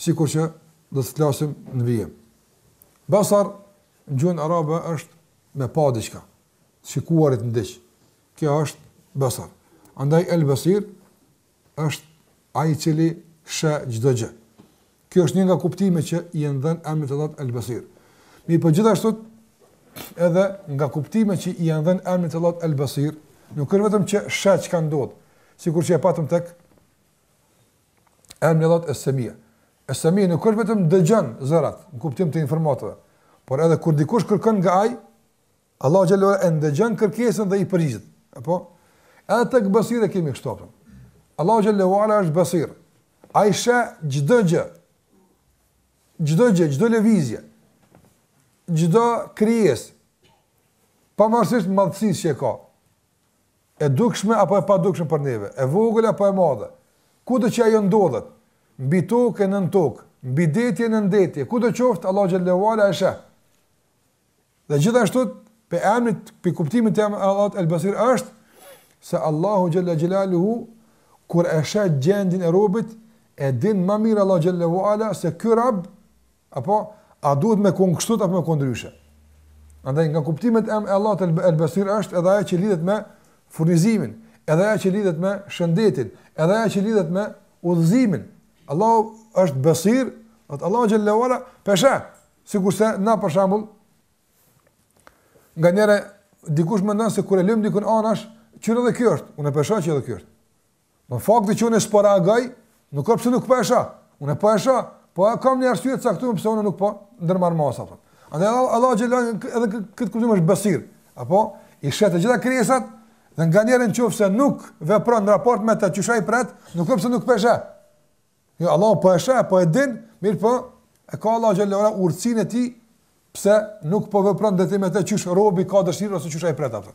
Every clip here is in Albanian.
sikur që do të flasim në vijim. Basar në gjuhën arabe është me pa diçka, shikuarit në diç. Kjo është basar. Andaj el basir është ai i cili shë çdo gjë. Kjo është një nga kuptimet që i janë dhënë emrit të Allahut el basir. Mirëpo gjithashtu edhe nga kuptimet që i janë dhënë emrit të Allahut el basir, nuk është vetëm që shë çka ndodh, sikur që e patëm tek emri i Allahut Es-Semi. Es-Semi nuk është vetëm dëgjon zërat, në kuptim të informatave, por edhe kur dikush kërkon nga ai, Allahu xhallahu e ndëgjon kërkesën dhe i përgjigjet. Apo edhe tek Basir e kemi kështu. Allahu xhelle ue ala është Basir. Ai shë çdo gjë. Çdo gjë, çdo lëvizje. Çdo krijesë. Pavarësisht madhësisë që ka. E dukshme apo e padukshme për neve, e vogël apo e madhe, kudo që ajo ndodhet, mbi tokë e nën tokë, mbi det e nën det, kudo qoftë, Allahu xhelle ue ala e sheh. Dhe gjithashtu, prej emrit, prej kuptimit të emrit Allahut El Basir është se Allahu xhelle xhelaluhu kur e sheh gjendjen e robit, e din më mirë Allahu xhelle ue ala se ky rob Apo, a duhet me kon kështu apo me kon ndryshe? Andaj nga kuptimet e Allahut El Besir është edhe ajo që lidhet me furnizimin, edhe ajo që lidhet me shëndetin, edhe ajo që lidhet me udhëzimin. Allahu është besir, atë Allahu xhelle ue ala p'e sheh, sikurse na për shambull, nganjëherë dikush mendon se kur e lëmë dikun anash, që edhe ky është, unë p'e shoh që edhe ky është. Fakti që unë s'po reagoj, nuk që pse nuk po e shoh. Unë po e shoh, po e kam një arsye të caktuar pse unë nuk po ndërmarr masa apo. Andaj Allah, Allahu xhelle edhe në këtë kuptim është besir, apo i sheh të gjitha krijesat dhe nganjëherë nëse nuk vepron në raport me të qysh ai pret, nuk që pse nuk po e sheh. Jo, Allahu po e sheh, po e din, mirëpo e ka Allahu xhelle urtësinë e tij pse nuk po vepron ndoshta me të qysh robi ka dëshirë ose qysh ai pret atë.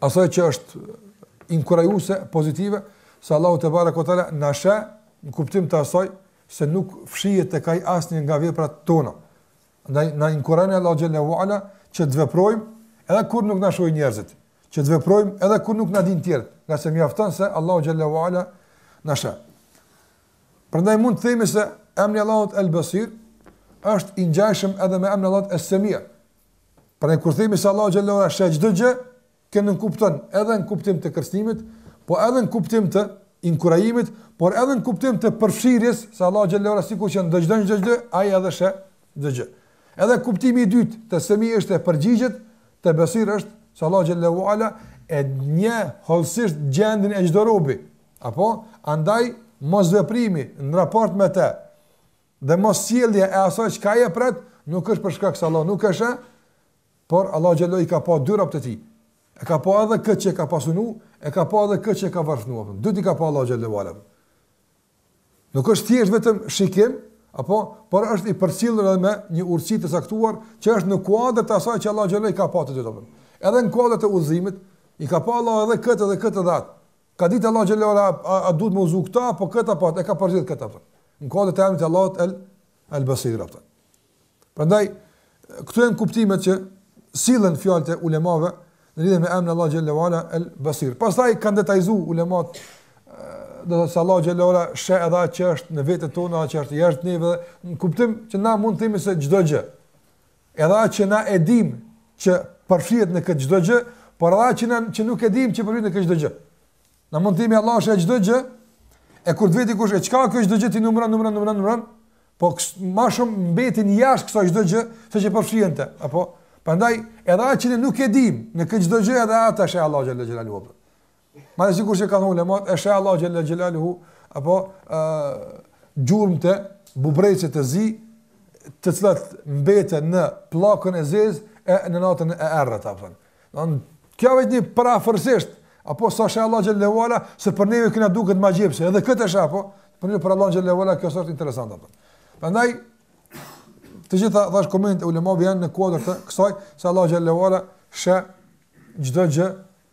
asaj që është inkurajuese, pozitive, se Allahu tebareke ue teala na shë në kuptim të asaj se nuk fshihet tek ai asnjë nga veprat tona. Ndaj na inkurajon Allahu xhelle ue ala që të veprojmë edhe kur nuk na shohin njerëzit, që të veprojmë edhe kur nuk na dinë tjerët, ngase mjafton se Allahu xhelle ue ala na shë. Prandaj mund të themi se emri i Allahut El Basir është i ngjashëm edhe me emrin e Allahut Es Semi. Pra kur themi se Allahu xhelle ue ala sheh çdo gjë, kjo nënkupton edhe në kuptim të kërcënimit, po edhe në kuptim të inkurajimit, por edhe në kuptim të përfshirjes se Allahu xhelle ue ala sikur që ndëgjon çdo gjë, ai edhe sheh çdo gjë. Edhe kuptimi i dytë, te Semi është i përgjigjet, te Besir është se Allahu xhelle ue ala e njeh hollësisht gjendjen e çdo robi. Apo andaj mosveprimi në raport me të Dhe mossjellja e asaj çka ai e pret, nuk është për shkak se Allahu nuk e sheh, por Allahu xhallahu i ka pa dy robt e tij. E ka pa edhe këtë që e ka pasuru, e ka pa edhe këtë që e ka varfëru. Dytë i ka pa Allahu xhelle ue ala. Nuk është thjesht vetëm shikim, apo por është i përcjellur edhe me një urtësi të caktuar që është në kuadër të asaj që Allahu xhallahu i ka pa të dytë, apo. Edhe në kuadër të udhëzimit i ka pa Allahu edhe këtë dhe këtë dhe atë. Ka ditë Allahu xhelle ue ala a, a duhet me udhëzu këta apo këta apo e ka pa gjithë këta apo. Në kuadër të emrit të Allahut el el Basir apo. Prandaj këtu janë kuptimet që sillen fjalët e ulemave në lidhje me emrin e Allahut xhelle ue ala el Basir. Pastaj kanë detajizu ulemat do të thotë Allahu xhelle ue ala sheh edhe atë që është në veten tonë atë që është jashtë neve në kuptim që na mund të themi se çdo gjë Edhe atë që na e dimë që përfshihet në këtë çdo gjë, por edhe atë që na që nuk e dimë që përfshihet në këtë çdo gjë. Na mund të themi Allahu e sheh çdo gjë, e kur të vet dikush e çka kjo çdo gjë ti numëron, numëron, numëron, numëron, po më shumë mbetin jashtë kësaj çdo gjë se që përfshihen në të, apo prandaj edhe atë që ne nuk e dimë në këtë çdo gjë edhe atë e sheh Allahu xhelle xhelaluhu. Madje sikur që thanë ulemat, e sheh Allahu xhelle xhelaluhu, apo e, gjurmët e bubrrecit të zi, të cilat mbeten në pllakën e zezë, e në natën e errët, apo. Domethënë kjo vetëm një përafërsisht, apo sa sheh Allahu xhelle ue ala, se për neve kjo na duket magjepsëse, edhe këtë e sheh, apo, për neve për Allahun xhelle ue ala, kjo s'është interesante, apo. Prandaj, të gjitha thashë komentet e ulemave janë në kuadër të kësaj, se Allahu xhelle ue ala sheh çdo gjë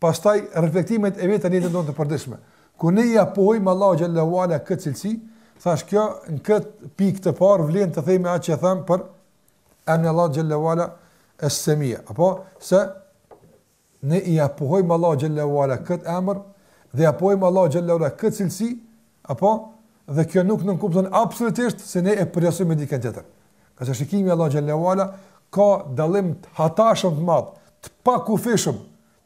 Pastaj reflektimet e veta në jetën tonë të përditshme, kur ne ia pohojmë Allahut xhelle ue ala këtë cilësi, thashë kjo në këtë pikë të parë vlen të themi atë që thamë për emrin e Allahut xhelle ue ala es-Semi, apo se ne ia pohojmë Allahut xhelle ue ala këtë emër dhe ia pohojmë Allahut xhelle ue ala këtë cilësi Apo? Dhe kjo nuk nënkupton absolutisht se ne e përngjasojmë me dikend tjetër. Ngase shikimi i Allahut xhelle ue ala ka dallim të hatashëm të madh, të pakufishëm,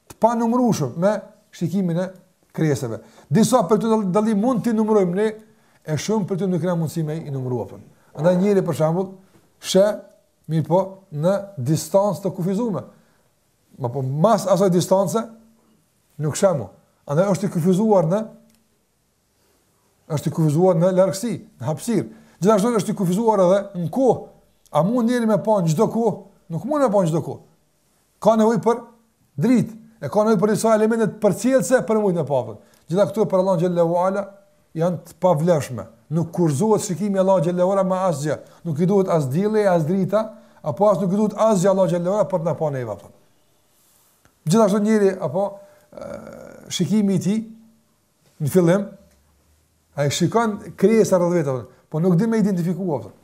të panumërueshëm me shikimin e krijesave. Disa prej tyre dallimeve mund t'i numërojmë ne, e shumë prej tyre nuk kemi mundësi me i numëru, apo. Andaj njeriu për shembull, sheh, mirëpo, në distancë të kufizume. Apo, mas asaj distance, nuk sheh më. Andaj është i kufizuar në Është i kufizuar në largësi, në hapësirë. Gjithashtu është i kufizuar edhe në kohë. A mund njeri me pa në çdo kohë? Nuk mund me pa në çdo kohë. Ka nevojë për dritë, e ka nevojë për disa elemente përcjellëse për me mujt me pa. Gjitha këto për Allahu xhallahu ala janë të pavlefshme. Nuk kufizohet shikimi i Allahu xhallahu ala me asgjë. Nuk i duhet as dielli, as drita, apo as nuk i duhet asgjë Allahu xhallahu ala për të na pa neve. Gjithashtu njeri apo shikimi i tij Në fillim, ai shikon krejt rreth vetes, po nuk di me identifikua, për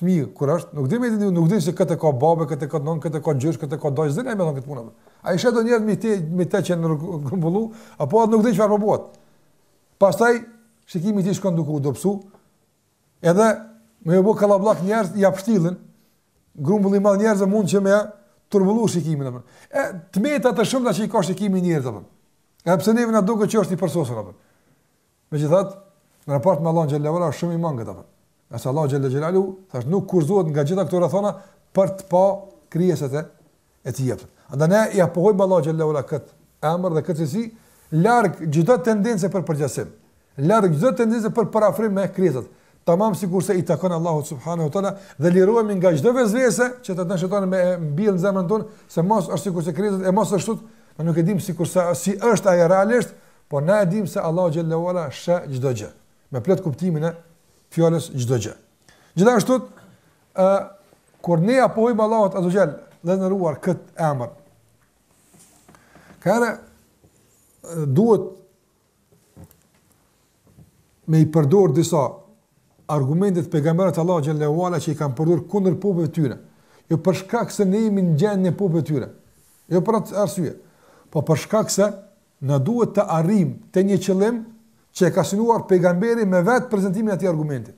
fmi, kur është, nuk di me identifikua, nuk di se këtë ka babe, këtë ka nënë, këtë ka gjysh, këtë ka dajë, zor me thonë këtë punë, për. ai sheh do njerëz me te, me te që janë grumbullu, apo atë nuk di çfarë po bëhet. Pastaj, shikimi i tij shkon duke u dobsu, Edhe me ju bë kallaballëk njerëz ja pshtillin. Grumbulli i madh i njerëzve mundet me turbullu shikimin apo. E të meta të shumta që i ka shikimi i njerëzve apo. Edhe pse neve na duket që është i përsosur apo. Megjithatë, në raport me Allahun xhallahu ala shumë i mangët apo. Nëse Allahu xhallahu xhelalu thash nuk kufizohet nga gjitha këto rrethana për të pa krijesat e e tij jepet. Andaj ne ia pohojmë Allahu xhallahu ala kët emër dhe këtë cilësi larg çdo tendence për përngjasim, larg çdo tendence për përafrim me krijesat. Tamam sikurse i takon Allahu subhanahu wa taala dhe lirohemi nga çdo vesvese që don shejtani me mbill në zemrën tonë se mos është sikurse krijesat e mos është Ne nuk e dimë sikurse si është ai realisht, por na e dimë se Allahu xhallahu ala sheh çdo gjë. Me plot kuptimin e fjalës çdo gjë. Gjithashtu Ë kur ne ia pohojmë Allahut azza xal, dhe nderuar kët emër. Atëherë duhet me i përdor disa argumente që pejgamberët e Allahut xhallahu ala që i kanë përdor kundër popujve të tyre. Jo për shkak se ne jemi në gjendje të popujve të tyre. Jo për atë arsye. Po për shkak se na duhet të arrijmë te një qëllim që e ka synuar pejgamberi me vetë prezantimin e atij argumentit.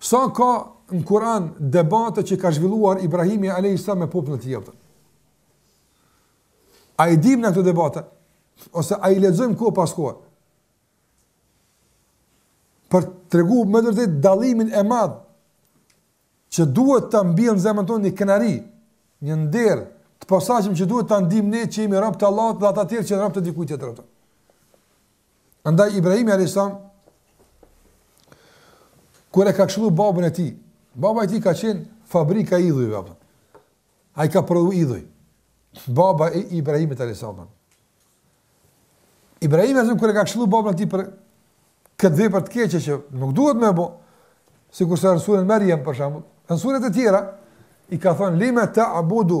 Sa ka në Kur'an debate që ka zhvilluar Ibrahimi alayhis salam me popullin e tij. A i dim ne këto debate ose a i lexojmë kohë pas kohë? Për të tregu me të vërtetë dallimin e madh që duhet të mbjellë në zemrën tonë një krenari, një nder të posaçëm që duhet ta ndijmë ne që jemi rob të Allahut dhe ata të tjerë që janë rob të dikujt tjetër. Andaj Ibrahimi alayhis salam kur e ka këshillu babën e tij, baba i tij ka qenë fabrika e idhujve apo. Ai ka prodhu idhuj. Baba e Ibrahimit alayhis salam. Ibrahimi alayhis kur e ka këshillu babën e tij për këtë vepër të keqe që nuk duhet me bë, sikurse në surën Maryam për shembull, në suret e tjera i ka thënë lima ta'budu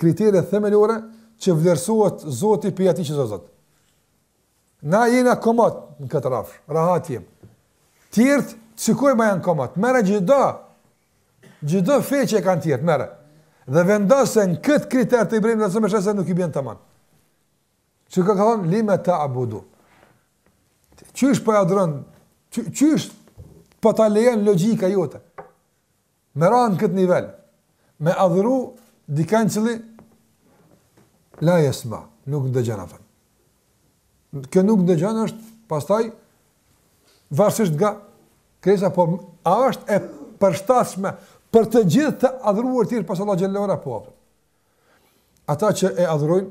kriteret themelore që vlerësohet Zoti për atë që është Zot. Na jena komod në këtë rafsh, rahat jem. Tjertë, shikoj a janë komod, merri gjitha, gjitha fetë që e kanë tjertë, merri. Dhe vendosi në këtë kriter të Ibrahimit, nëse me shese nuk i bjen të manë. Që ka ka thonë, lime ta'budu. Qysh për po adhuron, qysh për po ta lejon logika jote. Me ra në këtë nivel, me adhuru diken cili la jesmau, nuk ndëgjon atë. Kjo nuk ndëgjon është, pastaj, varsisht nga adresa, po a është e përshtatshme për të gjithë të adhuruar tjerë pas Allah xhelle ue ala po. Ata që e adhurojnë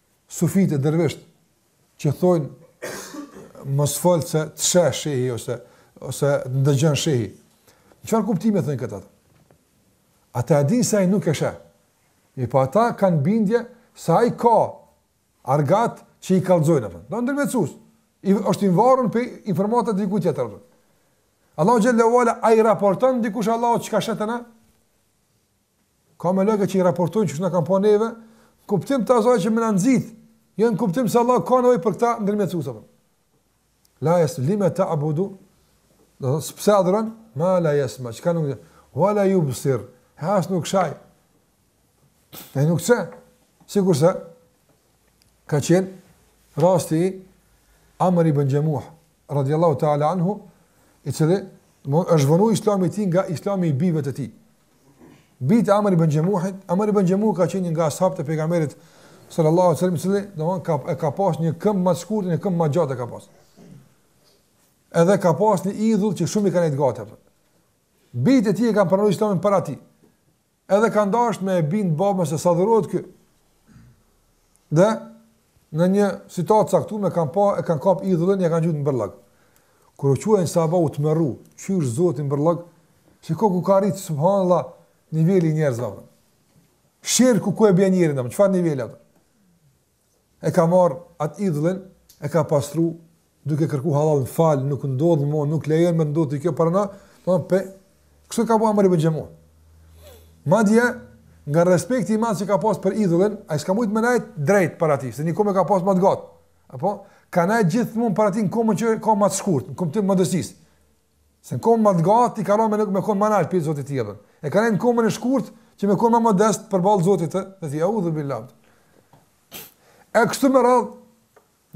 sufit e dervisht që thonë mos fol se të sheh shehi ose ose ndëgjon shehi. Në çfarë kuptimi thonë këta? Ata e dinë se ai nuk e sheh. Mirëpo ata kanë bindje se ai ka argat që i kallzojnë atë. Do ndërmjetësues. Ai është i varur për informata diku tjetër. Allahu xhelle ue ala a i raporton dikush Allahut çka sheh? Ka meleke që i raportojnë që shënojnë për neve, në kuptim të asaj që me në nxit, jo në kuptim se Allahu ka nevojë për këta ndërmjetësues. La jes, lime ta'budu, dhe dhe pse adhuron, ma la jesmau, çka nuk dëgjon, wa la jubsiru, e as nuk sheh, e nuk sheh, sikurse, ka qenë, rasti i, Amr ibn Xhemuh, radiallahu ta'ala anhu, i cili, është vonu islami i tij nga islami i bijve të tij, Bijtë e Amr ibn Xhemuhit, Amr ibn Xhemuh ka qenë një nga ashabët e pejgamberit sallallahu alaihi wasallam, cili domethënë ka e ka pas një këmbë më të shkurtër, një këmbë më të gjatë ka pas. Edhe ka pas një idhull që shumë i kanë gati atë. Bijtë e tij e kanë pranuar Islamin para tij. Edhe kanë dashur me e bind babën se s'adhurohet ky. Dhe në një situatë të caktuar ia kanë pa e kanë kap idhullin e kanë gjuajtur në bërllog. Kur u çu në sabah u tmerru, qysh Zoti në bërllog, shikoj ku ka arrit subhanallahu niveli i njerëzve. Shirku ku e bjen njerin, në çfarë niveli atë? E ka marr atë idhullin, e ka pastru, duke kërku hallall më fal nuk ndodh më nuk lejoj me ndodh ty kjo prapë domethënë kështu ka bo Amr ibn Xhemuh madje nga respekti i madh që ka pas për idhullin ai s'ka mujt me ndejt drejt para tij se një komë e ka pas më të gjatë apo ka ndejt gjithmonë para tij në komën që ka më të shkurt në kuptim të modestisë se në komën më të gjatë i ka rënë me me kon më lart prej zotit të tij dhe ka në komën e shkurt që me kon më modest përballë zotit të tij audhu billah e kështu me radhë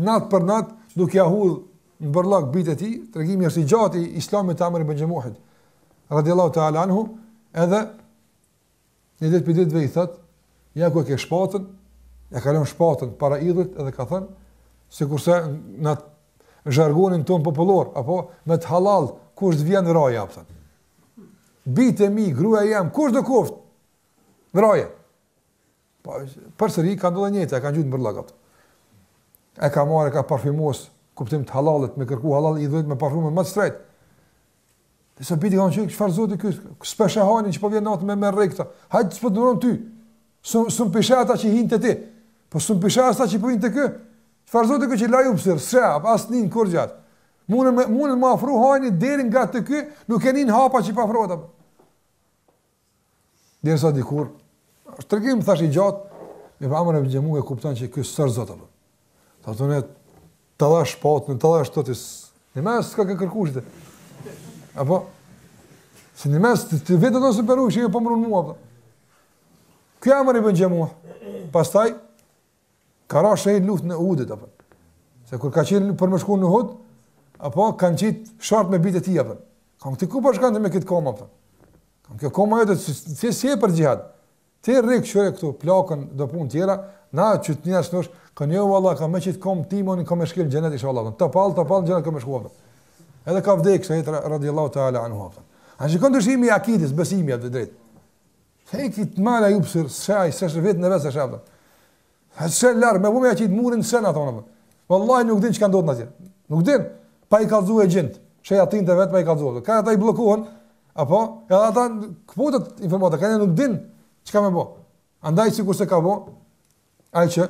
Natë për natë duke ia hudh në bërllog bijtë e tij, tregimi është i gjatë i Islamit të Amr ibn Xhemuhit radiallahu ta'ala anhu, edhe një ditë prej ditëve i thotë, ja ku e ke shpatën, e ka lon shpatën para idhit edhe ka thënë, sikurse në zhargonin ton popullor, apo me të halal, kush të vjen vraje, apo. Bijtë e mi, gruja jem, kush të koftë vraje? Po, përsëri ka ndodhur e njëjta, e kanë gjuajtur n'bërllok. E ka marrë, ka parfymos, kuptim të halalit, me kërku halal, idhujt me parfyme, më të shtrejt. Derisa bijtë i kanë thënë, çfarë zoti ky, s'pe sheh hajnin që po vjen natë me me rekta, hajtë s'po të ty, s'un pe sheh ata që hin te ti, po s'un pe sheh ata që po hin te ky, çfarë zoti ky që la jubsir, s'sheh, as nin kurgja, mundet me, mundet me u afru hajni deri ngat te ky, nuk i nin hapat që po afrohet. Derisa dikur, është tregim thash i gjatë, me pa Amr ibn Xhemuh e kupton që ky s'është zot, apo. Tha ta dhashë shpatën, në të dhe shtë të në mes s'ka ke kërkush. Apo, se në mes të, të vetë të nësë përru, që një pëmërun mua, apo. Ky Amr ibn Xhemuh, pastaj, Ka ra shehid n'luftë t'Uhudit, apo. Se kur ka qenë për me shku në Uhud, apo kanë qitë short me bijtë e tij, apo. Kanë ti ku po shkon ti me këtë komë, apo. Kanë kjo koma e të të si e për xhihad. Ti rri këqyre këtu, plakën dhe punë tjera, na që të njerës nësh, kanë jo, vallahi, kam me qitë komë timen kam me shkelë në xhenet, inshallah, topall, topall, xhenet kam me shku, apo. Edhe ka vdekë, shehid radiallahu ta'ala anhu, apo. A shikon ndryshimi i akides, besimi, apo, drejtë. Hejti të ma la jubsir, s'sheh, s'sheh vetë në vesë e shafë. Ha së shaj largë, me vu me ja qitë murin s'sheh, thonë apo. Vallahi nuk din çka ndodh atje. Nuk din, pa i kalëzu xhindët. Shejatinët e vet, pa i kalëzu. Ka ata i bllokohen, apo, edhe ata këputet informata, ka ai nuk din çka me bo. Andaj sikurse ka bo, ai që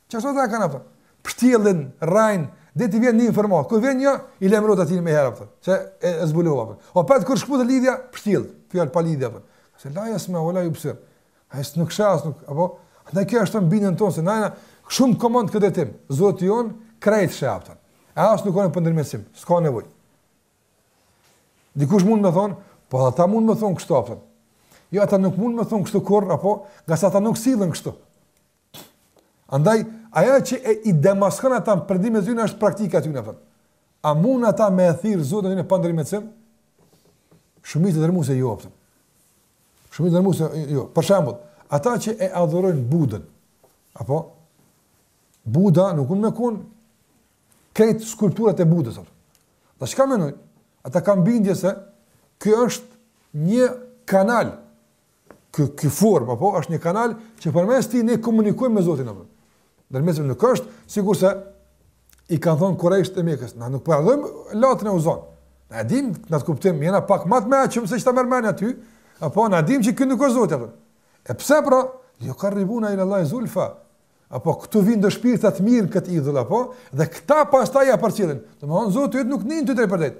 Çfarë sot e kanë apo? Pështjellin, rrain, deri t'i vjen një informatë. Kur vjen një, i lajmërot atin me herë apo. Se e, e zbulova apo. Opa kur shkputet lidhja, pështjell, fjalë pa lidhje apo. Se la jesmeu ve la jubsir. As nuk sheh as nuk, apo andaj kjo është n'dinin tonë jena shumë komod n'këtë temë. Zoti jon krejt shef, apo. E as nuk kanë për ndërmjetësim, s'ka nevojë. Dikush mund të thonë, po ata mund të thonë kështu apo. Jo, ata nuk mund të thonë kështu kurr apo, ngase ata nuk sillen kështu. Andaj, ajo që i demaskon ata në përditshmëri t'tyne është praktika e tyne. A mund ata me e thirrë zotin e tyne pa ndërmjetës? Shumica dërrmuese jo. Apo. Shumica dërrmuese jo. Për shembol, ata që e adhurojnë budën, apo, buda nuk mun me kon krejt skulpturat e budës. Dhe çka menojnë? Ata kanë bindje se kjo është një kanal Kjo, kjo formë apo është një kanal që përmes tij ne komunikojmë me Zotin apo. Ndërmjetsim nuk është sikurse e kanë thënë kurejshët e Mekës, na nuk po adhurojmë Latin e Uzanë. Na dim, na kuptojmë, jena pak më të mençëm se që ta marrmë aty, apo na dim që ky nuk është Zoti apo. E pse pra? Jukarribuna ila Allahi zulfa. Apo këtu vin do shpirta të mirë këtë idhull apo dhe këta pastaj ja përcjellin. Domthon Zoti nuk nin ty drejt për drejt.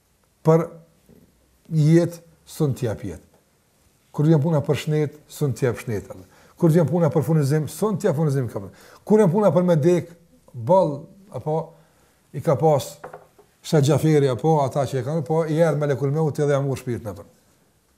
për jetë, s'un t'i jap jetë. Kur vjen puna për shnet, s'un t'i jap shnet. Kur vjen puna për furnizim, s'un t'i jap furnizim. Kur vjen puna për me dek, boll, apo i ka pas sa xhaferi apo ata që e kanë, po i erdh melekul meuti dhe ia mur shpirtin atë.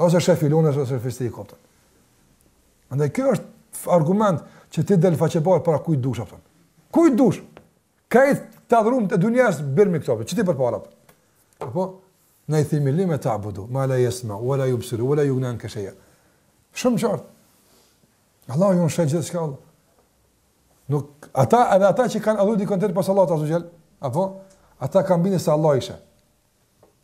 Ose shef i lunes, ose shef i stejë koptën. Andaj kjo është argument që ti del faqebarë para kujt dush, apo. Kujt dush? Krejt të adhrumve të dunjas, bjermi këto, që ti përpara, apo. Apo? Na i themi lime tabudu ma la jesmau ue la jubsiru ue la jugni anke shejen. Shumë qartë. Allahu e sheh gjithçka Allah. Nuk, ata, edhe ata që kanë adhru dikon tjetër pos Allahut azze ue xhel, apo? Ata kanë bindje se Allahu i sheh.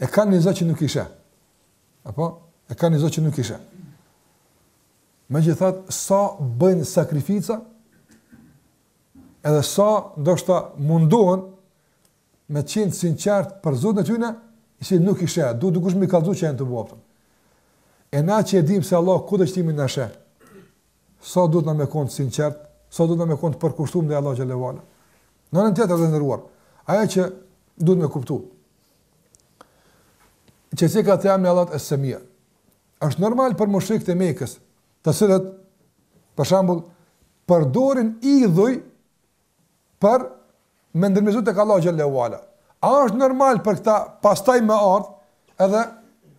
E kanë një zot që nuk i sheh. Apo e kanë një zot që nuk i sheh. Megjithatë, sa bëjnë sakrifica, edhe sa ndoshta mundohen me të qenë të sinqert për Zotin e tyre, i cili nuk i sheh, duhet dikush me i kallzu që janë të vogël. E na që e dimë se Allahu kudo që të jemi na sheh. Sa duhet na me kon të sinqert, sa duhet na me kon të përkushtuar ndaj Allahut xhele ue ala. Në anën tjetër të nderuar, ajo që duhet me kuptu, Që siç kemi te emri i Allahut Es-Semia. Është normal për mushrikët e Mekës, të cilët për shembull përdorin idhuj për me ndërmjetsu tek Allahu xhele ue ala. A është normal për këta pastaj me ardh edhe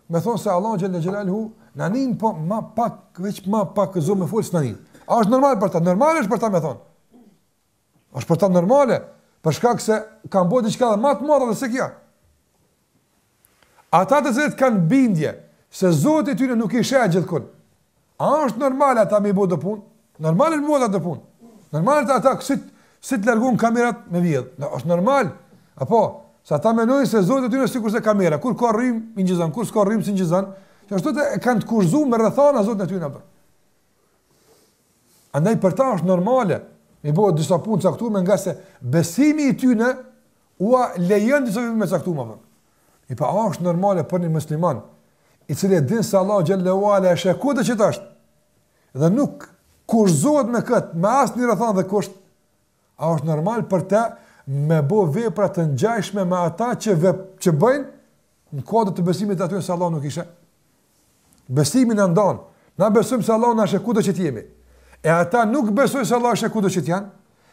me thon se Allahu xhele xhelaluhu na nin po ma pak, veç ma pak zë me fol s'na nin. A është normal për ta? Normal është për ta me thon. Është për ta normale, për shkak se kanë bërë diçka edhe më të madhe se kjo. Ata të cilët kanë bindje se Zoti i tyre nuk i sheh gjithkund. A është normale ata me i bo ato punë? Normale me i bo ato punë. Normale ata ata si, si t'i largon kamerat me vjedh. Do është normal. Apo se ata mendojnë se Zoti i tyre sikurse kamera, kur ka rrym, incizon, kur s'ka rrym, s'incizon. Kështu e kanë të kufizuar me rrethana Zotin e tyre apo. Andaj për ta është normale, i bëjnë disa punë të caktuara ngase besimi i tyre ua lejon disa punë të caktuara. Po a është normale për një musliman, i cili e din se Allahu xhele ue ala e sheh kudo që t'është. Dhe nuk kufizohet me kët, me asnjë rrethanë dhe kusht. A është normal për të me bë vepra të ngjashme me ato që vep, që bëjnë Në kuadër të besimit të tyne se Allahu nuk i sheh. Besimi na ndan. Na besojmë se Allahu na sheh kudo që t'jemi. E ata nuk besojnë se Allahu i sheh kudo që t'janë.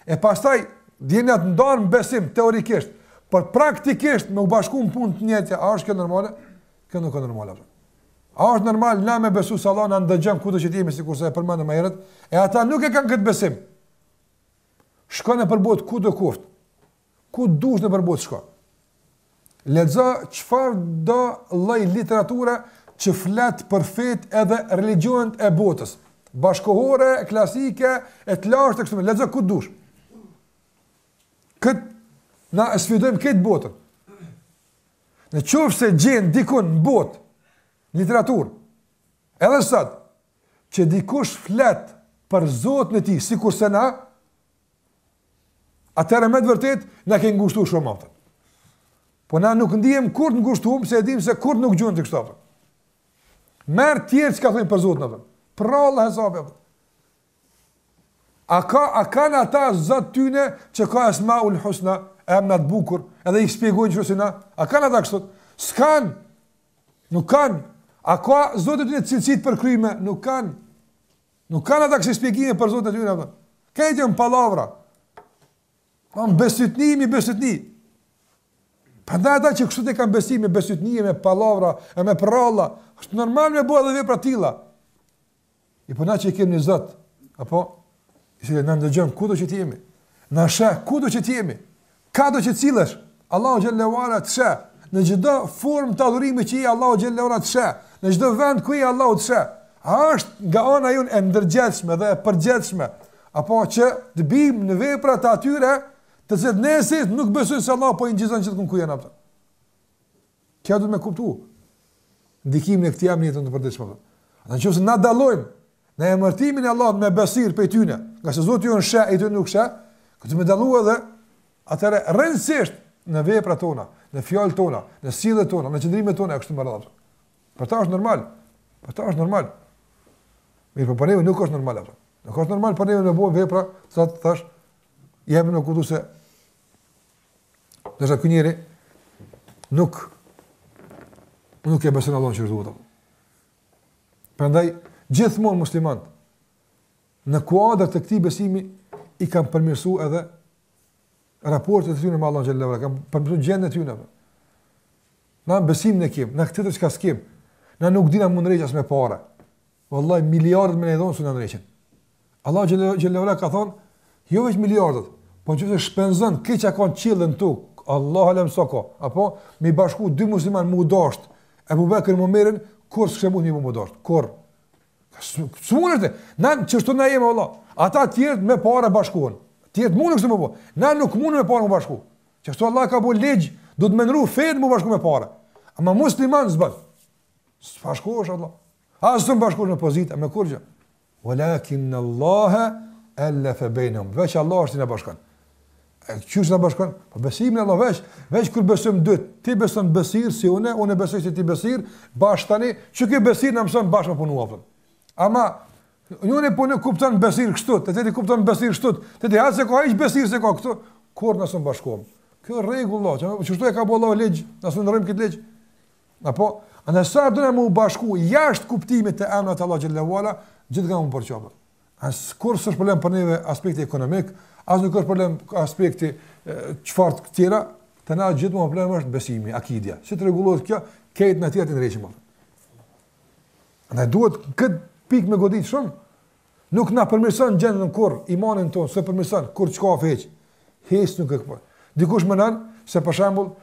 E pastaj, t'jena të ndamë n'besim, teorikisht. Por praktikisht, me u bashku në punë të njëjta, a është kjo normale? Kjo nuk është normale. A është normal na me besu se Allahu na ndëgjon kudo që t'jemi, sikurse e përmendëm më herët, e ata nuk e kanë këtë besim. Shko nëpër botë kudo koftë. Ku t'dush nëpër botë shko. Lexo çfarëdo lloj literature që flet për fetë edhe religjionet e botës, bashkëkohore, klasike, e të lashtë e kështu me lexo ku t'dush. Këtu na sfidojmë këtë botën. Në qoftë se gjen dikun në botë, literaturë, edhe sot, që dikush flet për Zotin e tij, sikurse na, Atëherë me të vërtetë na ke ngushtuar shumë atëherë. Po na nuk ndihemi kurrë t'ngushtum se e dimë se kurrë nuk gjindet kështu. Merr tjerët çka thonë për Zotin e tyne. Prallë hesapi. A ka a kanë ata Zot t'tyne që ka esmaul husna, emna të bukur, edhe i shpjegojnë kështu si na. A kanë ata kështu? S'kan. Nuk kanë. A ka Zoti tyne cilësi t'përkryme? Nuk kanë. Nuk kanë ata kësi shpjegime për Zotin e tyre, apo. Krejt janë pallavra. Në bestytni, mbi bestytni. Prandaj ata që kështu e kanë besimin, me bestytni, me pallavra, e me përralla, është normal me bo edhe vepra t'tilla. Mirëpo na që e kemi një Zot, apo, i cili na ndëgjon, kudo që t'jemi? Na sheh, kudo që t'jemi? Kado që sillesh, Allahu xhel-le ue ala të sheh, në çdo formë të adhurimit që je Allahu xhel-le ue ala të sheh, në çdo vend ku je Allahu të sheh. A është nga ana jonë e ndërgjegjshme dhe e përgjegjshme apo që të bim në vepra të atyre të cilët ne nuk besojnë se Allahu po i ndëgjon gjithkund ku janë ata. Kjo duhet me kuptu. Ndikimin e këtij emni n'jetën e përditshme. Në qoftë se na dallojmë në emërtimin e Allahut me Besir prej tyne, ngase Zoti jonë sheh, i tyne nuk sheh, duhet me dallu edhe atëherë rrënjësisht në veprat tona, në fjalët tona, në sjelljet tona, në qëndrimet tona, e kështu me radhë. Për ta është normal. Për ta është normal. Mirëpo për neve nuk është normal, apo. Nuk është normal për neve me bo vepra, sa të thash, jemi në kutu se Ndërsa ky njeri nuk nuk e beson Allahun që është dhurat. Prandaj gjithmonë muslimanët në kuadër të këtij besimi i kanë përmirësuar edhe raportet e tyre me Allahun xhel-le ue ala, kanë përmirësuar gjendjen e tyre. Na besimin e kim, na këtë të çka s'kim. Na nuk dina me u ndreq as me pare. Wallahi miliardët me na dhon s'na ndreqin. Allahu xhelalu xhelalu ka thon, jo vetëm miliardët, po ju shpenzon krejt çka ka në qiell e tokë. Allahu alem soko, apo me i bashku dy musliman me u dosht. Ebu Bekrin me Omerin kurrë s'kishe mund me u dosht. Kurrë s'mundet, na qështu na jemi valla. Ata të tjerë me para bashkohen. Të tjerë mundë kështu më po. Na nuk mund me para me u bashku. Qështu Allah ka bo ligj, do të me ndrru fenë me bashku me para. Ama musliman s'bën. S'bashkohesh vallah. As s'të bashkon me pozita, me kurgjë. Walakinnallahe ellefe bejnehum. Veq Allah është që na bashkon. E qysh na bashkon? Po besimi në Allah veq. Veq kur besojm dytë. Ti beson besir, si une, une besoj si ti besir. Bash tani, që kjo besir na mëson bashkë me punu apo. Ama, njëri po e kupton besir kështu, tjetri kupton besir kështu, tjetri as s'e ka hiç besir s'e ka këtu, kurrë na s'un bashkohemi. Kjo rregull, qështu e ka bo Allah ligj, na s'e ndrrojmë këtë ligj. Apo, andaj sa e dojnë me u bashku jashtë kuptimit të emrave t'Allahut xhele ve ala, gjithë kan me u përça, apo. As kurrë s'është problem për neve aspekti ekonomik, as nuk është problem aspekti çfarë të tjera, te na gjithmonë problem është besimi, akidja. Si të rregullohet kjo, krejt na tjerat i ndreqim. Andaj duhet këtë pikë me godit shumë, Nuk na përmirëson gjendjen kurrë, imanin tonë, s'e përmirëson, kurrçka hiç, hiç nuk e ka, apo. Dikush menon, se për shembull,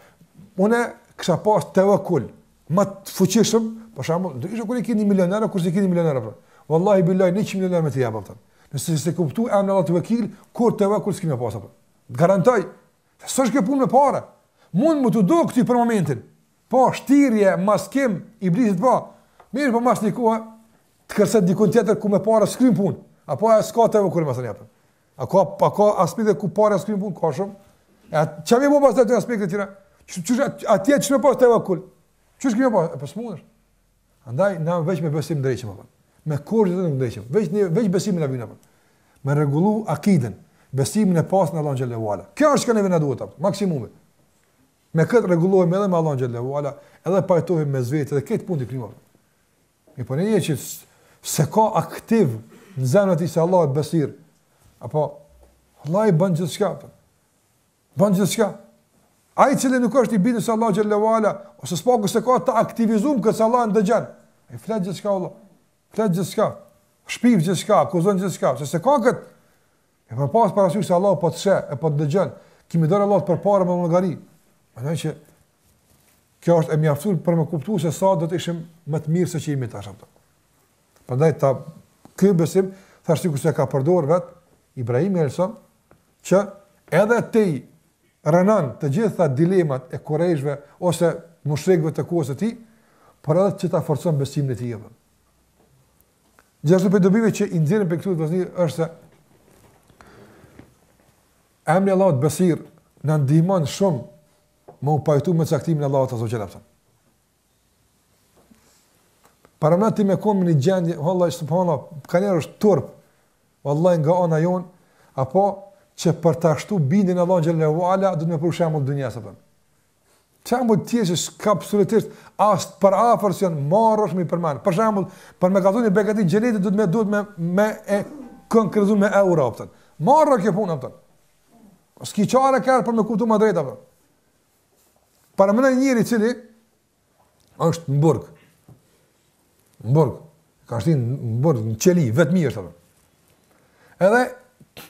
une kisha pas tevekul, më të fuqishëm, për shembull, do ishe kur i ki një milion euro, kur s'i ki një milion euro, apo. Wallahi, billahi, njëqind milion euro me t'i jap, apo. Nëse s'e ke kuptu emnin El-Vekil, kurrë tevekul s'ki me pasë, apo. Garantoj, se s'është kjo punë me pare, mund me t'u dok ty për momentin, Po, shtirje, maskim, iblisit po. Mirë, po mas një kohë, të kërset dikun tjetër ku me pare s'kryn punë. Apo e s'ka tevekul më asnjë, apo. A ka, a ka aspekte ku pare s'kryn punë, ka shumë. E çka me bo pastaj te aspektet tjera? Atje qysh me pas tevekul? Qysh ki me pas? E për së Andaj, na veç me besim ndreqim, apo. Me kurgjë tjetër nuk ndreqim. Veç, një, veç besimin e vina, apo. Me rregullu akiden. Besimin e pastër në Allahun xhele e Kjo është çka neve na duhet, apo. Maksimumit. Me këtë rregullohemi edhe me Allahun xhallahu ala, edhe pajtohemi mes vete dhe këtë punë primare. Mirëpo një që s'e ka aktiv në zemrën e tij se Allah është besir. Apo vallah ai bën gjithçka. Bën gjithçka. Ai i cili nuk është i bindur se Allah xhallahu ala ose së paku s'e ka të aktivizuar këtë se Allah ndëgjon. Ai flet gjithçka vallah. Flet gjithçka. Shpif gjithçka, akuzon gjithçka, se s'e ka kët E pa pas parasysh se Allahu po të sheh e po të dëgjon, ki me dalë Allahut përpara me llogari. Mendoj që kjo është e mjaftuar për të kuptuar se sa do të ishim më të mirë se që jemi tash apo. Prandaj ta ky besim thash sikurse e ka përdor vet Ibrahimi alejhi selam që edhe t'i rrënon të gjitha dilemat e kurejshve ose mushrikëve të kohës së tij, por edhe që ta forcon besimin e tij. Gjithashtu prej dobive që i nxjerrim prej këtu të vëzni është se emri i Allahut Besir na ndihmon shumë me u pajtu me caktimin e Allahut Azze ve Xhel. Paramendo ti me kon në gjendje, valla subhanallah, kanjëherë është turp. Vallahi nga ana jonë, apo që për ta shtu bindjen Allahu Xhele ve Ala, duhet me pru shembuj t'dunjasë Shembull të tjerë që s'ka absolutisht as të përafërt që janë marrë është me i përmend. Për shambull, për me kallxu ni begati t'xhenetit duhet me, duhet me, me e konkretizu me euro, kupton. Marre kjo punë, kupton. S'ki qare kërë për me kuptu ma drejt, a kupton. Paramendo njeri i cili është në burg. Në burg. Ka është në burg, në qeli, vetmi është, kupton. Edhe,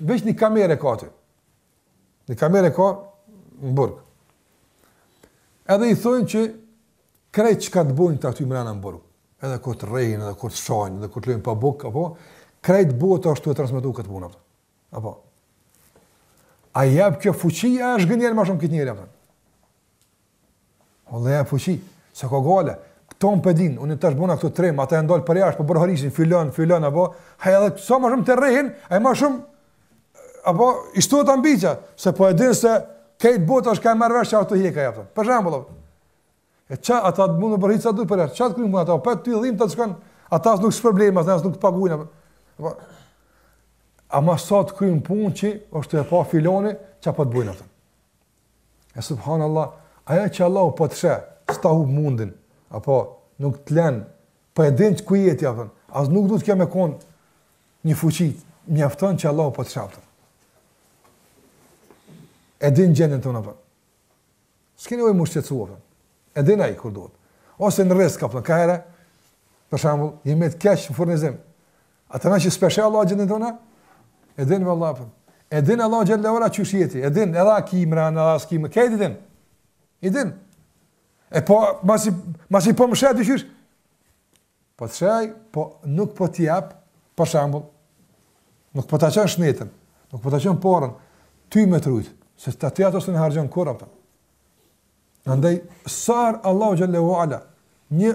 veç një kamerë ka aty. Ni kamerë e ka në burg. Edhe i thonë që krejt çka të bojnë ty aty mrena në burg. Edhe kur të rrehin, edhe kur të shajnë, edhe kur të lënë pa buk apo krejt bota është tu e transmetu këtë punë apo. Apo. A i jep kjo fuqi a është gënjel më shumë këtë njeri apo? Hollëja e fuqi, se ka gale, këto më pëdin, unë tash bona këtu trim, ata e ndalë për jashtë, po bën heroizëm, filan, filan, apo, haj edhe sa më shumë të rrehin, ai më shumë, apo, i shtohet ambicia, se po e din se, krejt bota është ka e merr vesh çka o tu hjek ai, kupton, për shambull, e çka, ata të mundë bërtit sa duhet për jashtë, çka të kryjnë ata, po u dhimet, të shkon, ata as nuk s'ka problem, ata as nuk të pagujnë, apo, ama s'të kryn punë që është tu e pa filani, çka po të bojnë, apo, E subhanallah, ajo që Allahu po të sheh, s'ta humb mundin, apo nuk të lën, po e din ku je ti apo. A nuk duhet kjo me kon një fuqi, mjafton që Allahu po të sheh. E din gjendjen tonë apo. S'ke nevojë me u shqetësu. E din ai kur duhet. Ose në rizk apo kaherë, për shembull, jemi të keq në furnizim. Ata na që s'po e sheh Allahu gjendjen tonë, e din vallahi. E din Allahu gjendjen e ora që është je ti, e din edhe a ki mra, edhe a s'ki më, krejt i din. I din. E po, masi, masi po më sheh ti qysh, po të sheh ai, po nuk po t'i jap, për shambull, nuk po ta çon shnetën, nuk po ta çon paren, ty me t'rujt, se t'a t'i ato së në hargjën kur, a kupton. Andaj, sa herë Allahu Xhele ve Ala, një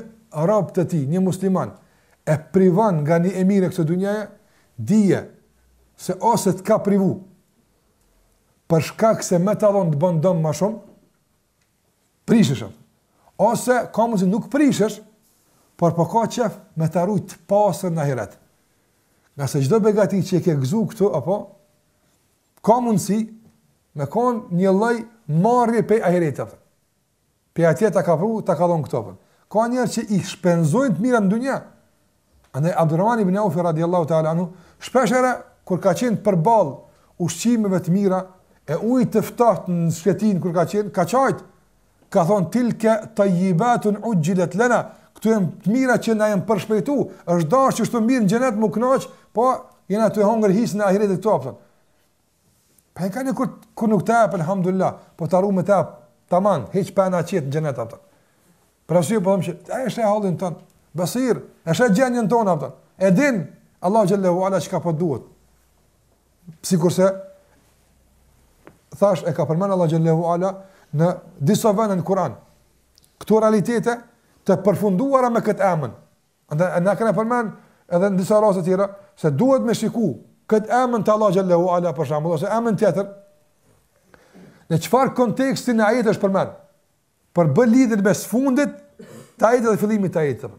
rob të tij, një musliman, e privon nga një e mirë e kësaj dunjaje, dije se ose të ka privu, për shkak se me ta dhon të bën dëm ma shumë, prishesh. Ose, ka mundësi nuk prishesh, por po ka qef me ta rujt të pastër në ahiret. Ngase çdo begati që e ke gëzu këtu, apo, Ka mundësi me kon një lloj marrje pej ahiretit. Pej atje ta ka pru, ta ka dhon këto. Ka njerëz që i shpenzojnë të mirat në dunja. Andaj Abdurrahman ibn Auf radiallahu ta'ala anhu, shpeshherë kur ka qenë përball ushqimeve të mira e ujit të ftohtë në shkretinë kur ka qenë, ka qajt. Ka thonë tilke tajjibatun ujjilet lena, këto janë të mira që na janë përshpejtu, është dashur qeshto mira në xhenet me kënaq, po jena tu hongër hisen e ahiretit këtu apo. Pa e kanë kur kur nuk ta hap alhamdulillah, po ta marrum ta tanë, hiç po na qet në xhenet apo. Prasi po them që ai e sheh hallin ton. Basir, e sheh gjendjen tonë apo. E din Allahu xhelle ue ala çka po na duhet. sikurse thash e ka përmend Allahu xhelle ue ala në disa vende në Kur'an. Këto realitete të përfunduara me këtë emër. Andaj ne kemi përmend edhe në disa raste tjera se duhet me shiku këtë emër të Allahut xhelle ue ala për shembull ose emrin tjetër. Në çfarë konteksti të ajetit është përmend? Për me bo lidhjen mes fundit të ajetit dhe fillimit të ajetit.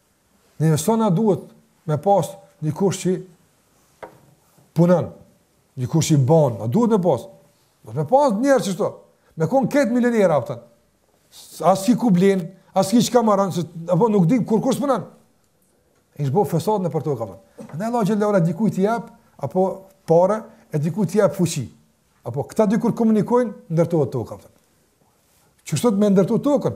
Neve s'na duhet me pas dikush që punon, dikush që bën, a duhet me pas? Do të pas njerëz qeshtu. Me kon krejt milionerë apo. As s'ki ku blen, as s'ki çka merr, se apo nuk do kurrkush punon. Ai zgjo fesat nëpër tokë apo. Ne Allahu xhelle ue ala dikujt i jep apo pare e dikujt i jep fuqi. Apo këta dikur komunikojnë ndërtohet toka apo. Qeshtu me ndërtu tokën?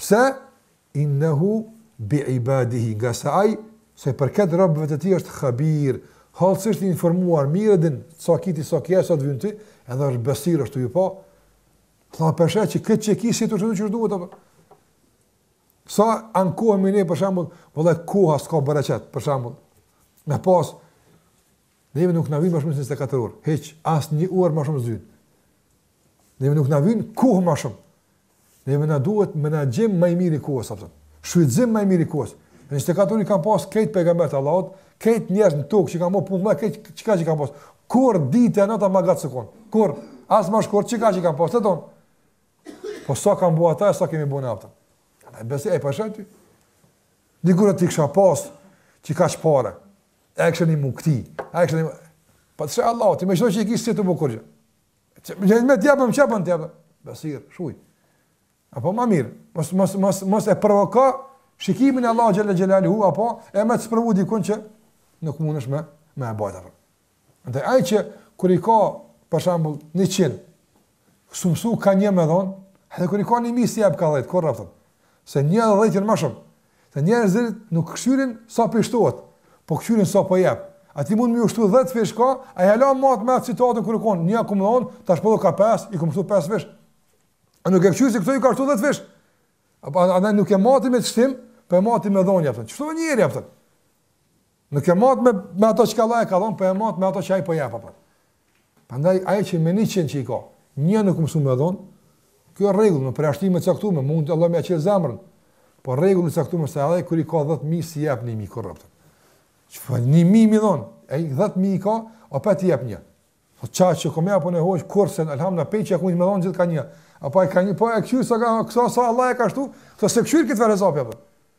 Pse? Innehu bi ibadihi, nga se Ai, sa i përket robëve të Tij, është Khabir, hollësisht i informuar, mirë e din, ça ki ti, ça ki ai, ça të vyn ty, edhe është Basir, është tu ju pa. Allahu po sheh që këtë që ki s'ta çka të duhet apo. Sa ankohemi ne për shembull, valla koha s'ka bereqet, për shembull. Me pas neve nuk na vyn më shumë se 24 orë, hiç, asnjë orë më shumë s'vyn. Neve nuk na vyn kohë më shumë. Neve na duhet menaxhim më i mirë i kohës, apo shfrytëzim më i mirë i kohës. Se 24 orë kanë pas krejt pejgamberët e Allahut, krejt njerëzit në tokë që kanë bo punë me krejt çka që kanë pas. Kurrë dita e nata më gatë s'u kon. Kurrë as më shkurt çka që kanë pas ato. Po sa kanë bo ata, sa kemi bo na. Ata besë e pashat. Dikur t'i kisha pas qeshkaq pare. E kisha ni mekteb. E kisha ni... Po të sheh Allahu ti më jeni që i kishte të bukur. Gjeni me tjepë, më qepën tjepë. Besir, shuj. Apo ma mirë, mos, mos, mos, mos e provoka shikimin e Allah xhelle xhelaluhu, apo e me të sprovu diçka që nuk mundesh me, me e bajt. Dhe ai që kur i ka, për shembull, njëqind, s'u mësu ka një me dhonë, edhe kur i ka një mijë s'jep ka dhejtë, kërë raftën. Se një dhe dhejtë në më shumë, Te njerëzit nuk kshyrin sa po i shtohet, po kshyrin sa po jep. A ti mund m'u shtu 10 fish ka? Ai hala mat me atë citatën kur ke kon, një e kom dhon, tash po dho ka 5, i kom shtu 5 fish. A nuk e kshyr se këto i ka shtu 10 fish? Apo andaj nuk e mati me shtim, po e mati me dhonjen apo. Kështu njeri apo? Nuk e mat me me ato që Allahu i ka dhonë, po e mat me ato që ai po jep apo. Prandaj ai që me 100 që i ka, një nuk u mësu me dhon. Ky është rregull, me përjashtime të caktuara, mund Allah me ia çel zemrën. Po rregulli i caktuar është se ai kur i ka 10000 s'i jep 1000 kurrë. Çfarë 1000 me i dhon? Ai 10000 i ka, apo ti jep një. Po qaj që kom apo në atë kursen, alhamdulillah qe po muj me dhon gjithë ka një. Apo ai ka një, po e kshyr sa ka, kurse sa Allah e ka shtu, këso s'e kshyr këtë fare zopja po.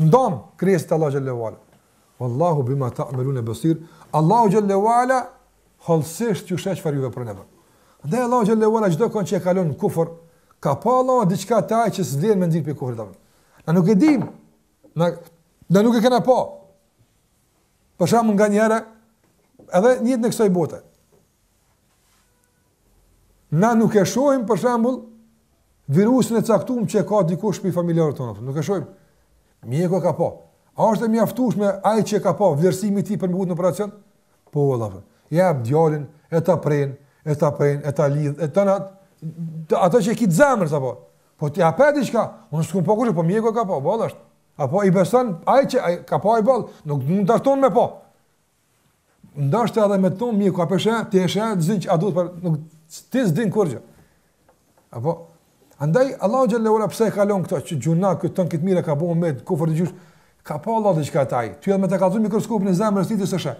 Ndan krijesat Allah xhelle ue ala. Wallahu bima ta'malun basir. Allahu xhelle ue ala hollësisht ju sheh çfarë ju veproni apo. Dhe Allahu xhelle ue ala çdo kënd që e ka lon në kufër, ka pa Allah diçka te ai që s'vlen me nxjerrë prej kufrit apo. Na nuk e dim. Na na nuk e kena pa. Për shkak ka njerëz edhe në jetën e kësaj bote. Na nuk e shohim për shembull virusin e caktuar që e ka dikush prej familjarëve tonë, nuk e shohim. Mjeku e ka pa. A është e mjaftueshme ai që e ka pa vlerësimi i tij për me hy në operacion? Po vallahi. Ia jep djalin e ta pren, e ta pren, e ta lidh, e ta ato që e ki zemër apo. Po ti a pe diçka? Unë s'kam pa kurgjo, po mjeku e ka pa, boll është. Apo i beson ai që ai ka pa i boll, nuk m'u dashton me pa. Ndoshta edhe me thon mjeku a po sheh, ti e sheh, s'din që a duhet pre ti s'din kurgjo. Apo andaj Allahu xhelle ue ala pse e ka lon këtë që gjynah këtu ton këtë mirë ka bo me kufër të vdes. Ka pa Allah diçka te ai. Ty edhe me të ka dhënë mikroskopin e zemrës ti ti s'e sheh.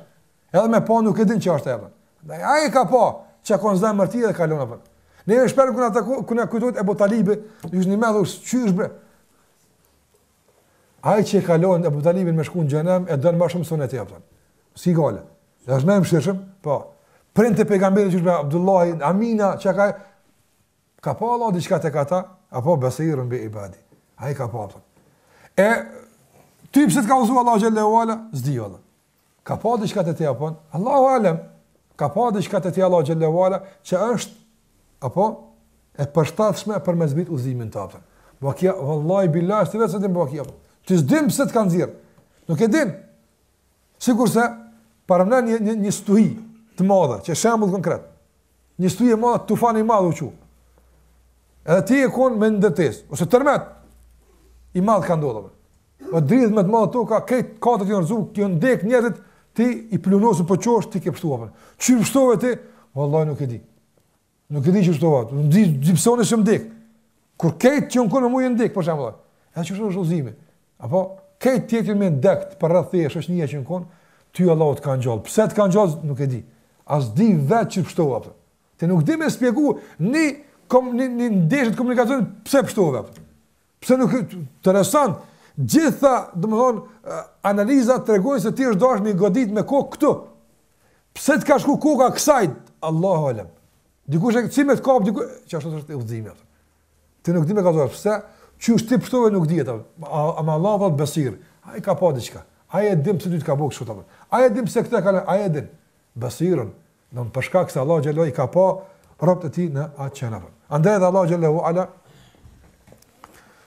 Edhe me pa nuk e din çfarë është ajo. Andaj ai ka pa çka ka në zemër ti dhe e ka lon apo. Neve shpeshherë kur na kujtohet Ebu Talibi, ju jeni me thonë qysh bre. Ai që e ka lon Ebu Talibin me shku në xhehenem e don më shumë se unë e ti. Si gale. Dhe është më i mëshirshëm, po. Prindët e pejgamberit qysh Abdullah, Amina, çka ka, ka pa Allah diçka tek ata, apo Basirun bi ibadi. Ai ka pa. E ty pse të ka udhëzu Allah xhelle ue ala? S'di Allah. Ka pa diçka te ti apo? Allahu alem. Ka pa diçka te ti Allahu xhelle ue ala që është apo e përshtatshme për me zbrit udhëzimin te ti. Po ka, vallahi, bilahi, se ti vetë s'e ke bo. Ti s'din pse të ka nxjerrë. Nuk e din. Sikur se, paramendo një, një, një stuhi të madhe, qe shembull konkret. Një stuhi e madhe, tufan i madh u çu. Edhe ti je kon në ndërtesë, ose tërmet, i madh ka ndodhë. Po dridh me të madhe toka, krejt katet janë rrëzu, t'i janë dek njerëzit, ti i plunosu po çosh ti ke pshtuar. Qysh pshtove ti? Vallahi nuk e di. Nuk e di qysh pshtova. Nuk e di pse unë s'jam dek. Kur krejt që kanë qenë me mu janë dek për shembull. Ja çu është rrezimi. Apo krejt tjetër me dek përreth e është një që unë ty Allahu të ka lanë gjallë. Pse të ka lanë gjallë nuk e di. As di vetë qysh pshtova. Ti nuk di me shpjegu. Unë kom ni ni ndeshë komunikacion pse pshtova. Pse nuk interesant? Gjitha, do të thon, analizat tregojnë se ti është dashur me godit me kokë këtu. Pse të ka shku koka kësaj? Allahu alem. Dikush e cimet ka apo dikush, që ashtu është udhëzimi atë. Ti nuk di me kallzor pse? Qysh ti pshtove nuk dihet atë. Ama Allahu osht Besir. Ai ka pa diçka. Ai e din pse ty të ka bo kështu atë. Ai e din pse këtë ka, ai e din. Besiron. Domthon për shkak se Allahu xhallahu i ka pa robët e tij në atë çelëron. Andaj dhe Allahu xhelle ve ala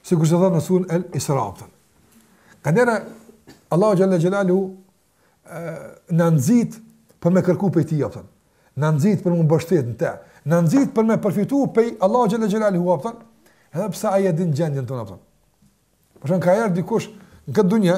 sikurse thotë n'suren El Isra. Kadherë Allahu xhallahu xhelalu na nxit për me kërku prej tij aftën. Na nxit për m'u mbështet në të. Na nxit për me përfitu prej Allahu xhallahu xhelalu aftën. Edhe pse ai e din gjendjen tonë aftën. Për shembull ka ardh dikush në këtë dunjë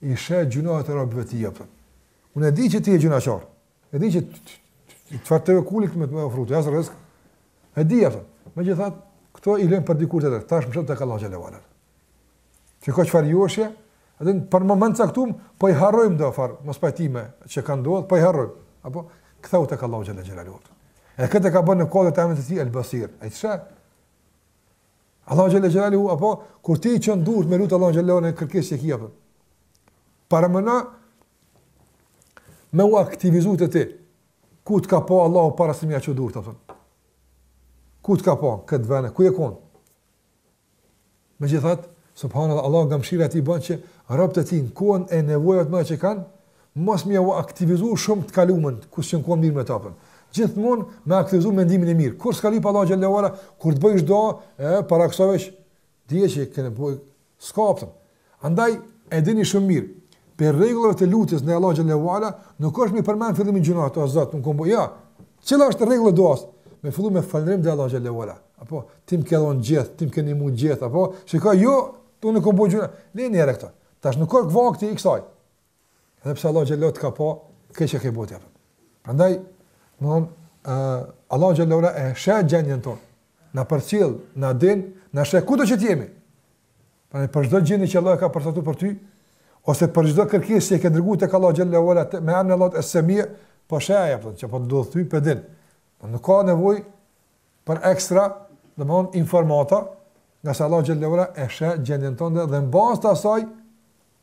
I sheh gjunat e robëve të tij apo. Unë e di që ti je gjunaqar. E di që je i atillë që me t'u ofru asht rrezik. E di apo. Megjithatë, këto i lën për dikur tjetër. Tash mëshon tek Allahu xhelalu ala. Ti ke njëfar joshje? Edhe për moment caktum, po i harrojmë do far, mos pajtime që kanë ndodhur, po i harrojmë. Apo kthehu tek Allahu xhelalu ala. E këtë e ka bën në kuadër të emrit të tij El Basir. Ai çfarë? Allahu xhalla xhelali u apo kur ti çon durt me lut Allahu xhalla në kërkesë që e ki apo. Paramendo me u aktivizu të ti, ku të ka pa Allahu para se m'i çu durt, të fëtën. Ku të ka pa, n'këtë ven, ku je konë? Megjithatë, subhanallah, Allahu nga mshira e tij bën që robët e tij në konë e nevojët me që kanë, Mos me u aktivizu shumë të kalumen, kur s'jem konë mirë me ta përën. Gjithmon me aktivizu mendimin e mirë. Kur s'ka lipë Allah xhelle ve ala, kur të bëjsh dua, para kësa vesh, dhije që i ke bo, s'ka pëtëm. Andaj, e dini shumë mirë, prej rregullave të lutjes ndaj Allahut xhelle ve ala, nuk është m'i përmend n'fillim gjunat, o Zot, unë kom bo, jo, cila është rregulla e duasë, me fillu me falënderim te Allahu xhelle ve ala, apo, ti m'ke dhonë gjithë, ti m'ke nimu gjithë, apo, që ka, jo, unë kom bo gjunat, le njëherë këta, tash nuk është vakti i kësaj, Edhe pse Allahu xhallahu të ka pa, keq e ke bo ti apo. Prandaj, domethënë, Allahu xhelle ve ala e sheh gjendjen tonë. Na përcjell, na din, na sheh kudo që të jemi. Prandaj për çdo gjë që Allahu ka përcaktuar për ty, ose për çdo kërkesë që ke dërguar tek Allahu xhelle ve ala me emrin Allahu es-Sami, po sheh ajo apo që po do të thy për din. Po nuk ka nevojë për ekstra, domethënë, informata, ngase Allahu xhelle ve ala e sheh gjendjen tonë dhe në bazë të asaj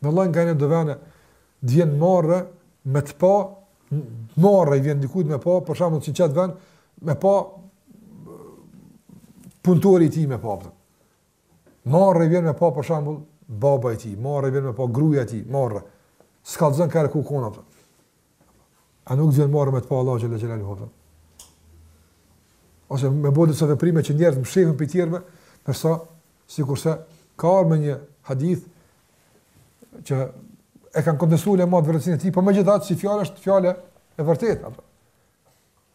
Vallahi nga një divane të vjen marre me të pa, marre i vjen dikujt me pa, për shembull në qat vend me pa punëtori i tij me pa. Marre i vjen me pa për shembull baba i tij, marre i vjen me pa gruaja e tij, marre. S'kallzon kurrë ku ka konë. A nuk vjen marre me të pa Allahu xhelle ve ala Hotën? Ose me bo disa veprime që njerëzit mshefen prej tjerëve, ndërsa, sikurse ka ardhë në një hadith që e kanë kontestu ulematë vërtetësinë e tij, por po megjithatë si fjalë është fjalë e vërtetë. Apo.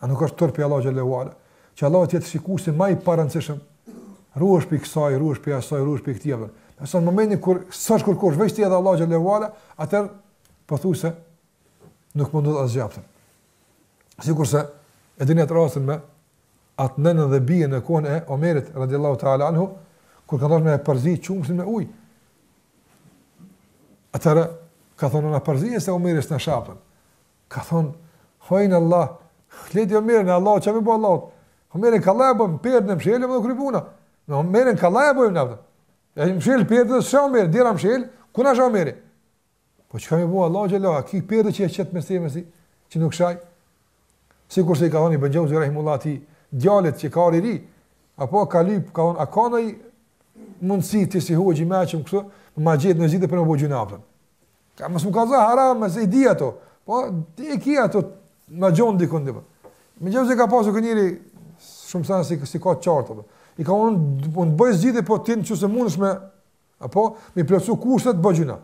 A nuk është turp prej Allahut xhelle ve ala? Që Allahu të jetë shikuesi më i parëndësishëm. Ruhesh prej kësaj, ruhesh prej asaj, ruhesh prej këtij. Ndërsa momentin kur s'është kërkush veç ti edhe Allahu xhelle ve ala, atë po thosë nuk mund të asgjë aftë. Sikurse e dini atë rastin me atë nënën dhe bijën në kohën e Omerit radhiyallahu ta'ala anhu, kur ka thënë me përzi qumështin me ujë. Atëherë ka thënë na përzi se Omeri s'na sheh, apo. Ka thonë, oj nanë, le ti Omerin, e Allahut, çka me i bo Allahut, Omerit kollaj ia bojmë, perden e mshelim dhe u kry puna, me Omerin kollaj e bojmë naftë, e mshel perden edhe Omeri, dera mshel, ku na sheh Omeri? Po çka me i bo Allahut, që Allah, ki perden që e qet me sejme si, që nuk sheh, sikurse i ka thonë Ibn Xhevzi rahimehullah atij djalit që ka riri, apo ka lypë, ka thonë, a ka naj mundësi ti si hoxhë i mençëm kështu, me ma gjetë një zgjidhje për me bo gjynah, Ka mos më kallzo haram, se i di ato. Po ti e ke ato na gjon diku ndonjë. Megjithëse ka pasur ky njeri shumë sa si s'e ka qortu apo. I ka thonë po të bëj zgjidhje po ti nëse mundesh me apo mi plotsu kushtet bëj gjynah.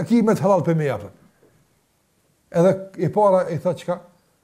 E ki me të hallall prej meje, apo. Edhe e para i tha çka?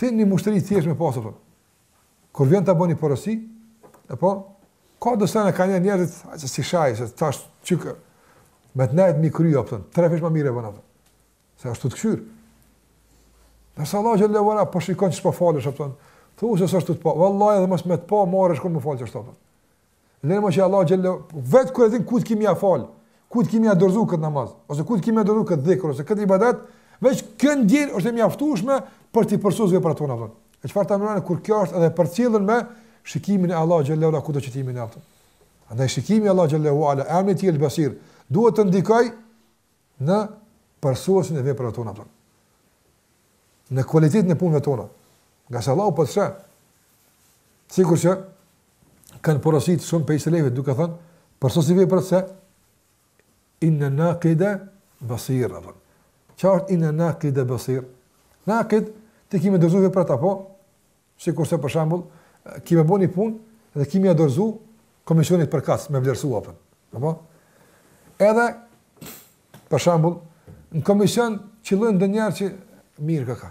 Ti një mushteri thjesht me pasë, domethënë. Kur vjen ta bon porosi, apo ka do sa ne kanë njerëz që si shaj, se tash çik me të nejt mbi krye apo tre fish më mirë e bon. Se është tu të kshyr. Ndërsa Allahu xhelle ve ala po shikon qysh po falesh apo thonë. Thu se s'është tu të pa. Vallahi edhe mos me të pa marrësh kur po falesh ato. Lëne më që Allahu xhele, veç kur e din kujt ki me ia falë, kujt ki me ia dorëzu këtë namaz, ose kujt ki me ia dorëzu këtë dhikër, ose këtë ibadet, veç kjo ndjenjë është e mjaftushme për t'i përsosë veprat tona në vëndë. E çfarë të amërëne, kur kjo është edhe përcjellun me shikimin e Allahut xhele ue ala, kudo që t'i minë aftën. Andaj shikimi i Allahut xhele ue ala, emni i tij El Basir, duhet të ndikojë në përsosjen e veprave tona në vëndë. Në kualitetin e punëve tona, ngase Allahu po të sheh, po sikur që kanë porositë shumë prej selefit, duke thënë, përsosi veprat se, innen nakide basir, apër. Qa është innen nakide basir? Nakid, ti ki me dorëzu veprat, apo, sikurse për shembull, ki me bo një punë, dhe ki me ia dorëzu komisionit për kasë, me vlerësu, apër. Apo? Edhe, për shembull, në komision qëllojnë dhe njerëz që mirë këka.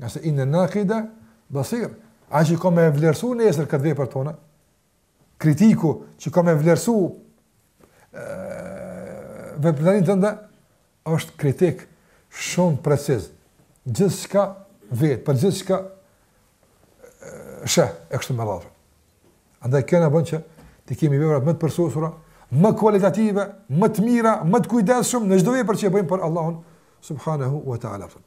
Ngase innen nakide basir, ai që ka me e vlerësu nesër këtë vepër tonë, kritiku që ka me e vlerësu veprën tënde, është kritik shumë preciz. Gjithçka vet, për gjithçka sheh, e kështu me radhë. Andaj kjo na bën që të kemi veprat më të përsosura, më kualitative, më të mira, më të kujdesshëm në çdo vepër që bëjmë për Allahun subhanahu wa ta'ala.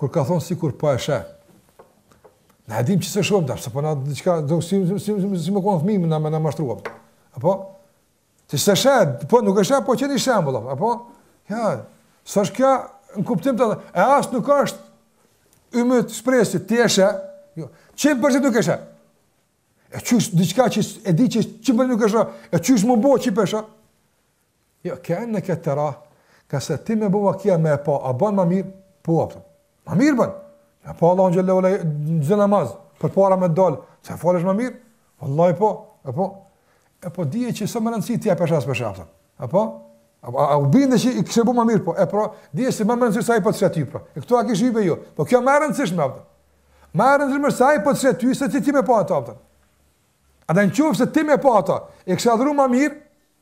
Kur ka thonë sikur po e sheh. Na e dimë që s'e shohim tash, se po na diçka do si si si si si me kon fëmijë na me na mashtru. Apo? Ti s'e sheh, po nuk e sheh, po çeni shembull, apo? Ja, sa është kjo në kuptim të e as nuk është ymyt, shpresë ti e sheh. Jo, qind për qind nuk e sheh. E qysh diçka që e di që qind për qind nuk e sheh, e qysh me bo qi pe sheh. Jo, ke'enneke terah, ngase ti me bo vakia me e pa, a bën ma mirë? Po, a pëtëm. Ma mirë bën! Me pa Allahun xhele ue ala, në namaz, përpara me dalë, që e falesh ma mirë? Allahi po, e po, e po dije që s'është me rëndësi ti a pe sheh, s'pe sheh, pëtëm. E po, a, a, a u binde që e kishe bo ma mirë, po, e po, dije se më me rëndësi se ai po të sheh ty, po. E këto a kështë hybe jo, po kjo më rëndësishme, pëtëm. Më rëndësishme se ai po të sheh ty, se ti ti me pa ato, pëtëm. Edhe në qoftë se ti me pa ato, e kishe adhuru ma mirë,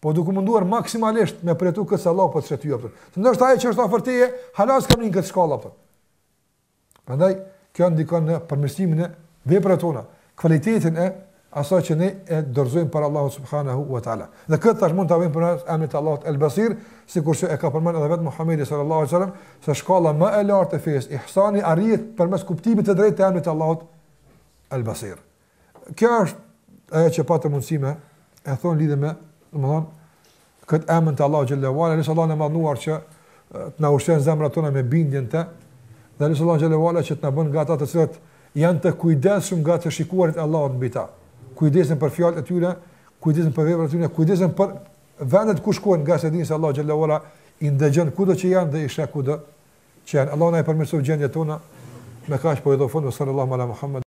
Po duke munduar maksimalisht me përjetu këtë se Allahu po të sheh ty, për. Ta ndjesh ai që është afër teje, halas ka mrri në këtë shkallë, për. Prandaj, kjo ndikon në përmirësimin e veprave tona, kualitetin e asaj që ne e dorëzojmë për Allahun subhanahu wa ta'ala. Dhe këtë tash mund ta vëmë për emnin e Allahut El Basir, sikur që e ka përmend edhe vetë Muhammedi sallallahu sallam, se shkalla më e lartë e fejës, ihsani arrihet përmes kuptimit të drejtë të emnit të Allahut El Basir. Kjo është ajo që patëm mundësi me e thënë lidhur me, domethënë, këtë emër të Allahut xhelle ve ala, lus Allahun e madhëruar që të na i shtojë zemrat tona me bindje në të, dhe lus Allahun xhelle ve ala që të na bëjë nga ata të cilët janë të kujdesshëm nga të shikuarit e Allahut mbi ta. Kujdesen për fjalët e tyre, kujdesen për veprat e tyre, kujdesen për vendet ku shkojnë ngase e dinë se Allahu xhelle ve ala i ndëgjon kudo që janë dhe i sheh kudo që janë. Allahu na i përmirësoftë gjendjet tona, me kaq po i japim fund, sallallahu ala Muhammed.